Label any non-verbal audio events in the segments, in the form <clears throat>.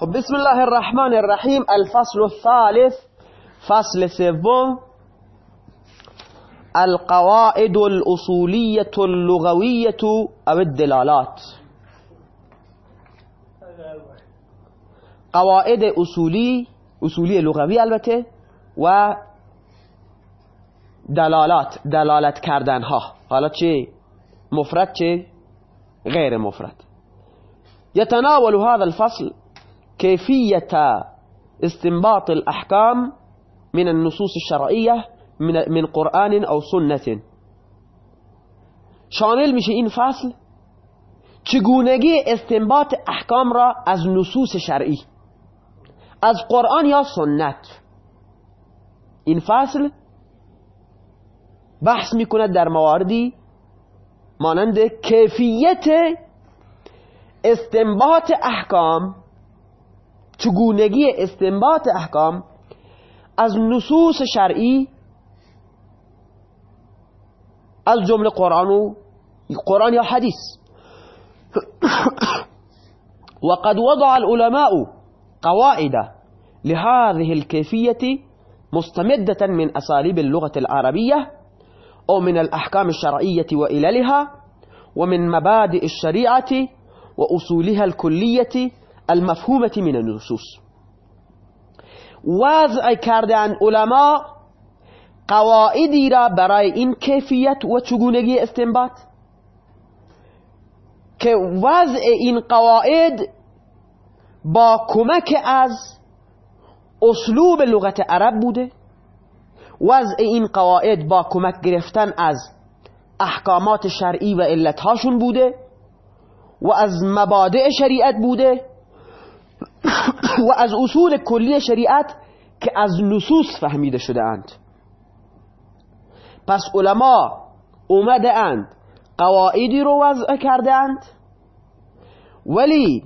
خب بسم الله الرحمن الرحیم الفصل الثالث فصل سوم القواعد الأصولية اللغوية أو الدلالات. قواعد اصولی اصولی لغوی البته و دلالات دلالت کردن ها حالا چه؟ مفرد چه؟ غیر مفرد. يتناول هذا الفصل كيفية استنباط الأحكام من النصوص الشرعية من قرآن أو سنة. شامل میشه این فصل؟ چگونگی استنباط احکام را از نصوص شرعی از قرآن یا سنت؟ این فصل بحث میکند در مواردی مانند کیفیت استنباط احکام چگونگی استنباط احکام از نصوص شرعی از جمله قرآن و قرآن یا حدیث. <coughs> وقد وضع العلماء قواعد لهذه الكيفية مستمدة من أساليب اللغة العربية أو من الأحكام الشرعية وإللها ومن مبادئ الشريعة وأصولها الكلية المفهومة من النصوص. وضع کردن علماء قواعدی را برای این کیفیت و چگونگی استنباط. که وضع این قواعد با کمک از اسلوب لغت عرب بوده. وضع این قواعد با کمک گرفتن از احکامات شرعی و علتهاشون بوده و از مبادع شریعت بوده. و از اصول کلی شریعت که از نصوص فهمیده شده اند پس علما اومده اند قواعدی رو وضع کرده اند ولی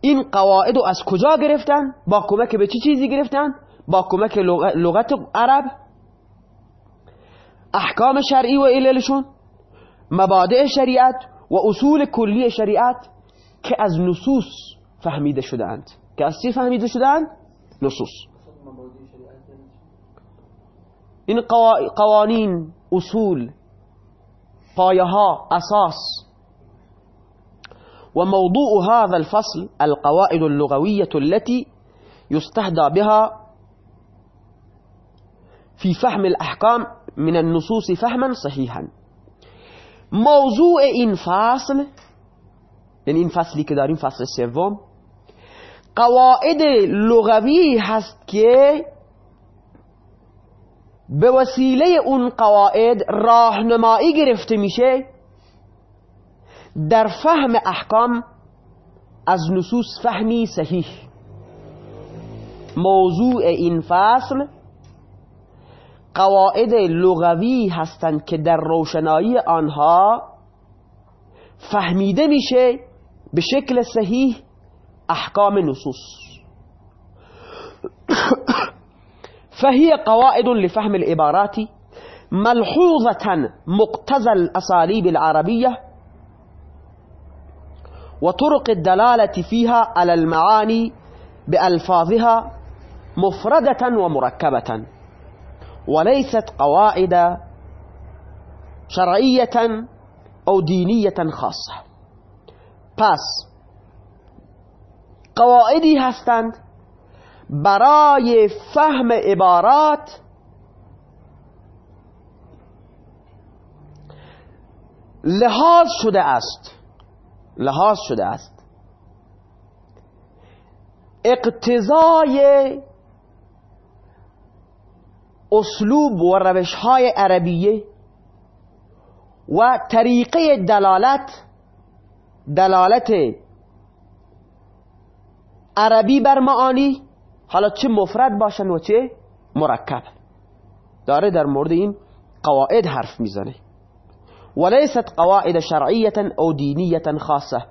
این قواعد رو از کجا گرفتن؟ با کمک به چی چیزی گرفتن؟ با کمک لغت عرب احکام شرعی و عللشون مبادع شریعت و اصول کلی شریعت که از نصوص فهمیده شدند که از چی فهمیده شدند؟ نصوص این قوانین اصول پایه ها أساس وموضوع هذا الفصل القواعد اللغوية التي يستهدى بها في فهم الأحكام من النصوص فهما صحيحا. موضوع این فصل یعنی این فصلی که داریم فصل سوم قواعد لغوی هست که به وسیله اون قواعد راهنمایی گرفته میشه در فهم احکام از نصوص فهمی صحیح. موضوع این فصل قواعد لغوی هستند که در روشنایی آنها فهمیده میشه به شکل صحیح احکام نصوص فهي قواعد لفهم العبارات ملحوظة مقتزى الأساليب العربية وطرق الدلالة فيها على المعاني بألفاظها مفردة ومركبة وليست قواعد شرعية أو دينية خاصة. پس قواعدی هستند برای فهم عبارات. لحاظ شده است. لحاظ شده است. اقتضای اسلوب و روش های عربیه و طریقه دلالت دلالت عربی بر معانی. حالا چه مفرد باشن و چه مرکب. داره در مورد این قواعد حرف می‌زنه. وليست قواعد شرعية او دينية خاصة.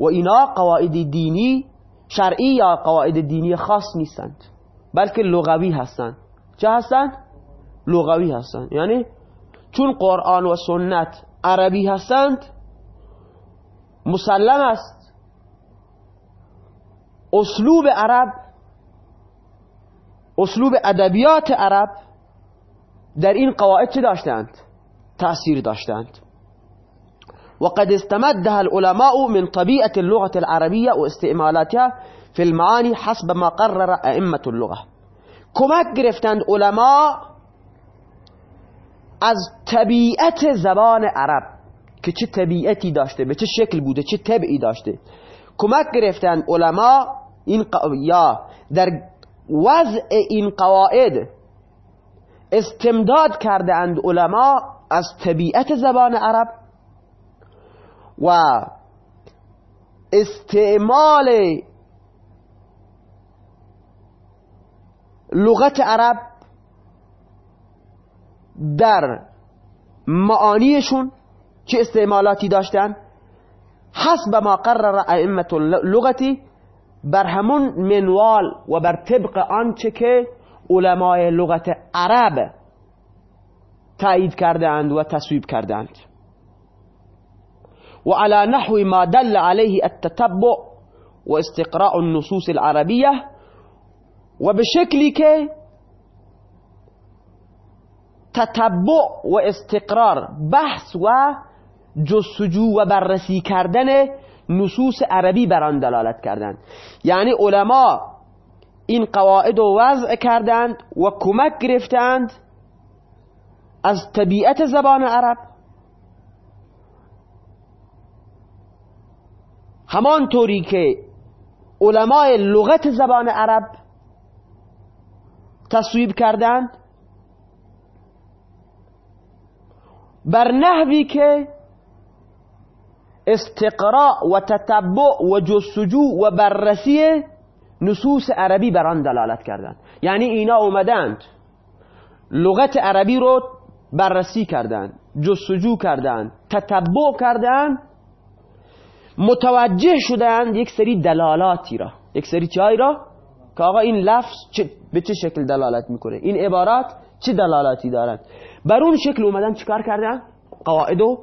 و اینا قواعد دینی شرعی یا قواعد دینی خاص نیستند. بلکه لغوی هستند. چه هستند؟ لغوی هستند. یعنی چون قرآن و سنت عربی هستند مسلم است. اسلوب عرب اسلوب ادبیات عرب در این قواعد چه داشتند؟ تأثیر داشتند. وقد استمدها العلماء من طبيعة اللغة العربية واستعمالاتها في المعاني حسب ما قرر أئمة اللغة. کمک گرفتند علما از طبیعت زبان عرب که چه طبیعتی داشته به چه شکل بوده چه طبعی داشته. کمک گرفتند علما این یا در وضع این قواعد استمداد کرده اند علما از طبیعت زبان عرب و استعمال لغت عرب در معانیشون چه استعمالاتی داشتن؟ حسب ما قرر ائمه لغتی بر همون منوال و بر طبق آنچه که علمای لغت عرب تایید کردند و تصویب کردند و على نحو ما دل عليه التتبع و استقراء النصوص العربية و به شکلی که تتبع و استقرار بحث و جستجو و بررسی کردن نصوص عربی بر آن دلالت کردند. یعنی علما این قواعد رو وضع کردند و کمک گرفتند از طبیعت زبان عرب. همانطوری که علمای لغت زبان عرب تصویب کردند بر نحوی که استقراء و تتبع و جستجو و بررسی نصوص عربی بر دلالت کردند. یعنی اینا اومدند لغت عربی رو بررسی کردند جستجو کردند تتبع کردند متوجه شدند یک سری دلالاتی را. یک سری چای را؟ که آقا این لفظ به چه شکل دلالت می‌کنه؟ این عبارات چه دلالاتی دارند؟ بر اون شکل اومدن چیکار کردن؟ قواعد و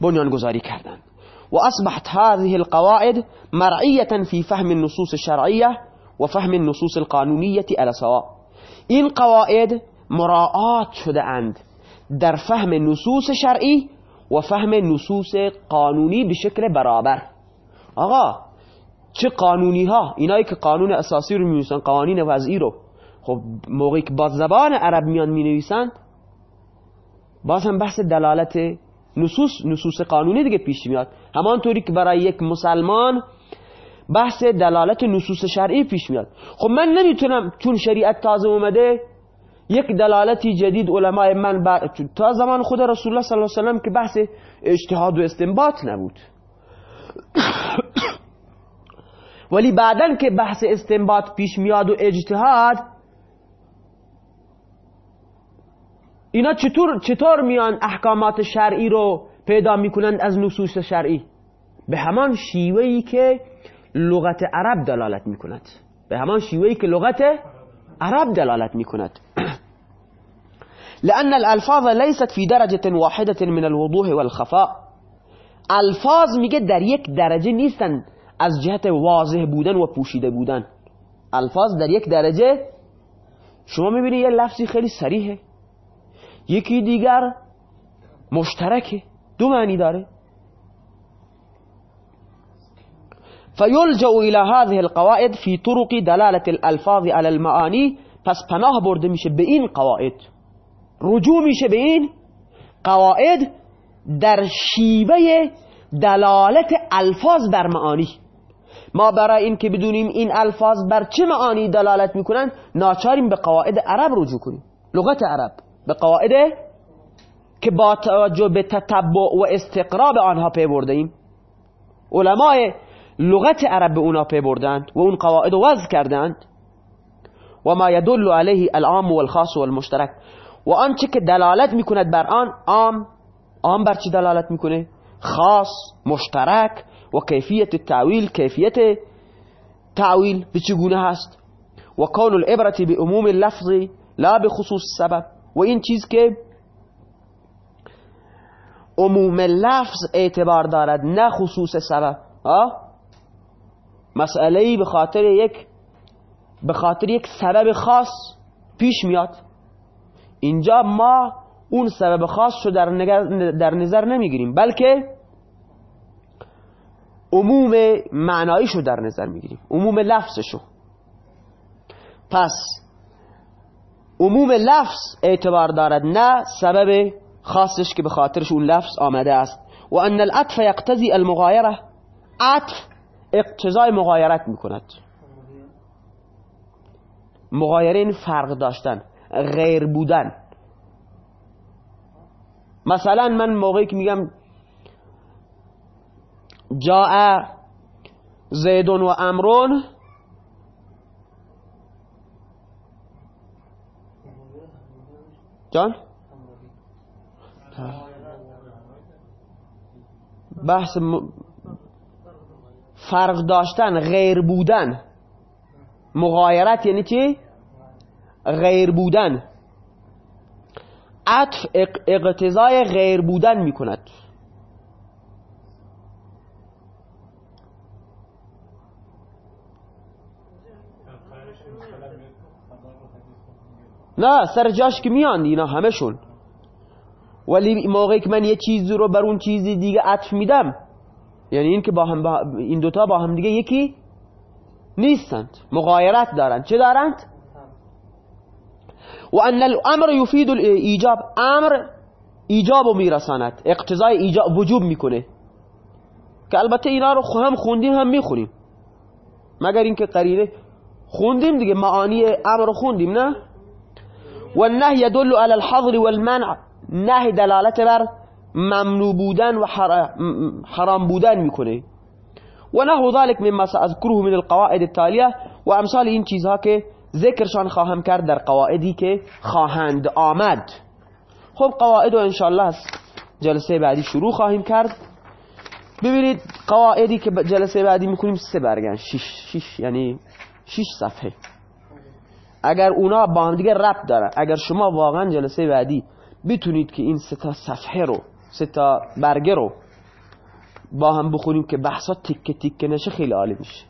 بنیانگذاری کردند وأصبحت هذه القواعد مرعية في فهم النصوص الشرعية وفهم النصوص القانونية على سواء. این قواعد مراعات شده اند در فهم نصوص شرعی و فهم نصوص قانونی به شکل برابر. آقا چه قانونی ها اینایی که قانون اساسی رو می قوانین وضعی رو. خب موقعی که با زبان عرب میان می نویسند باز هم بحث دلالت نصوص نصوص قانونی دیگه پیش میاد. همانطوری که برای یک مسلمان بحث دلالت نصوص شرعی پیش میاد. خب من نمی‌تونم چون شریعت تازه اومده یک دلالتی جدید علمای من بر... تا زمان خود رسول الله صلی الله علیه وسلم که بحث اجتهاد و استنباط نبود. <coughs> ولی بعدا که بحث استنباط پیش میاد و اجتهاد اینا چطور چطور میان احکامات شرعی رو پیدا می‌کنند از نصوص شرعی؟ به همان شیوهی که لغت عرب دلالت می‌کند. به همان شیوهی که لغت عرب دلالت می‌کند. <clears throat> لأن الألفاظ ليست في درجة واحدة من الوضوح والخفاء. الفاظ میگه در یک درجه نیستن از جهت واضح بودن و پوشیده بودن. الفاظ در یک درجه شما می‌بینی یه لفظی خیلی سریحه یکی دیگر مشترکه. دو معنی داره. فيلجأ إلى هذه القواعد في طرق دلالة الألفاظ على المعاني پس پناه برده میشه به این قواعد. رجوع میشه به این قواعد در شیوه دلالت الفاظ بر معانی. ما برای این که بدونیم این الفاظ بر چه معانی دلالت می‌کنن ناچاریم به قواعد عرب رجوع کنیم. لغت عرب. به قواعد که با توجه به تتبع و استقراب آنها پی برده ایم علمای لغت عرب به اونا پی بردند و اون قواعد وضع کردند. و ما يدل عليه العام والخاص والمشترك و آنچه که دلالت می‌کند بر آن عام. عام بر چی دلالت می‌کنه؟ خاص مشترک و کیفیت التعویل کیفیت تعویل به چگونه هست؟ و کون العبرة به عموم اللفظ لا به خصوص سبب. و این چیز که عموم لفظ اعتبار دارد نه خصوص سبب. مسئله به خاطر یک به خاطر یک سبب خاص پیش میاد. اینجا ما اون سبب خاص رو در, در نظر نمی‌گیریم بلکه عموم معنایش رو در نظر می‌گیریم عموم لفظشو. پس عموم لفظ اعتبار دارد نه سبب خاصش که به خاطرش اون لفظ آمده است. و ان العطف یقتضی المغایره عطف اقتضای مغایرت می‌کند. مغایره این فرق داشتن غیر بودن. مثلا من موقعی که میگم جاء زیدون و امرون جان بحث فرق داشتن غیر بودن. مغایرت یعنی چی؟ غیر بودن. عطف اقتضای غیر بودن می‌کند. نه سر جاش که میان اینا همشون ولی موقعی که من یه چیزی رو بر اون چیزی دیگه عطف میدم یعنی این که با هم با این دوتا با هم دیگه یکی نیستند مغایرت دارند. چه دارند؟ و ان الامر یفید ایجاب امر ایجاب و میرساند اقتضای ایجاب وجوب می‌کنه. که البته اینا رو هم خوندیم هم می‌خونیم. مگر اینکه قرینه خوندیم دیگه معانی امر رو خوندیم نه؟ و النهی يدل على الحظر والمنع. نه دلالت بر ممنوع بودن و حرام بودن می‌کنه. و نحو ذلك مما سأذكره من القواعد التالية و امثال این چیزها که ذکرشان خواهم کرد در قواعدی که خواهند آمد. خب قواعد و انشاءالله جلسه بعدی شروع خواهیم کرد. ببینید قواعدی که جلسه بعدی می‌کنیم سه برگن. شش, شش یعنی شش صفحه. اگر اونا با هم دیگه ربط داره اگر شما واقعا جلسه بعدی بتونید که این سه تا صفحه رو سه تا برگه رو با هم بخونیم که بحثا تیکه تیکه نشه خیلی عالی میشه